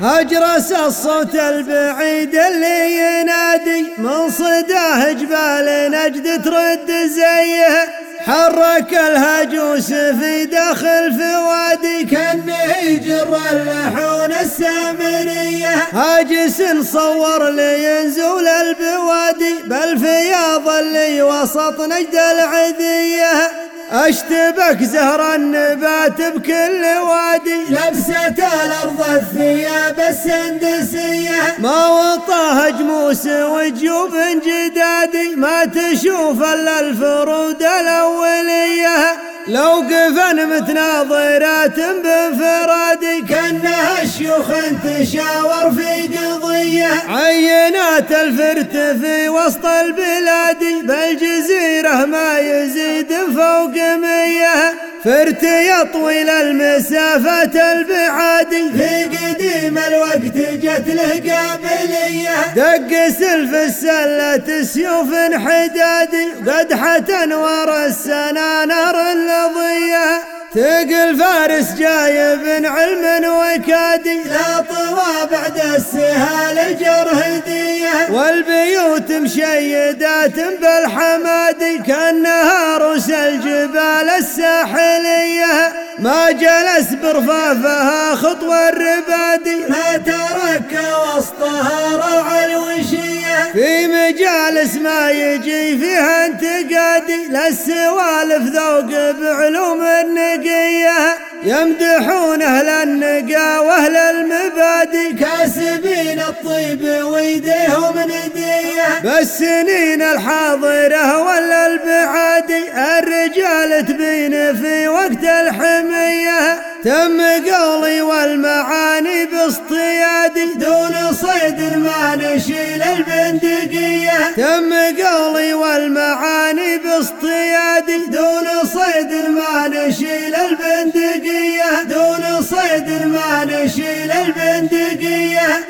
هجرس الصوت البعيد اللي ينادي. من صداه جبال نجد ترد زيه. حرك الهجوس في داخل فوادي كانه يجر اللحون السامرية. هاجس صور لينزول البوادي. بالفياض اللي وسط نجد العذية. أشتبك زهر النبات بكل وادي. لبسة الأرض الثياب السندسية. ما وطاه جموس وجيوب جدادي ما تشوف إلا الفرود الأولية. لو قفن متناظرات بانفرادي. كأنها الشيوخ تشاور في قضية. عينات الفرت في وسط البلاد. فرت يطوي المسافة البعاد في قديم الوقت جت له قابلية. دق سلف السلة سيوف حدادي قدحة ورا السنانر اللضية تقل فارس جايب علم وكادي لا طوى بعد السهال الجرهدية والبيوت مشيدات بالحمادي كانها الساحلية ما جلس برفافها خطوة الربادي. ما ترك وسطها روع الوشية. في مجالس ما يجي فيها انتقادي للسوالف ذوق بعلوم النقية. يمدحون أهل النقا وأهل المبادئ كاسبين الطيب ويديهم ندية. بالسنين الرجال تبين في وقت الحمية تم قولي والمعاني باصطيادي دون صيد ما نشيل البندقية. تم قولي والمعاني باصطيادي دون صيد ما نشيل البندقية. دون صيد ما نشيل البندقية.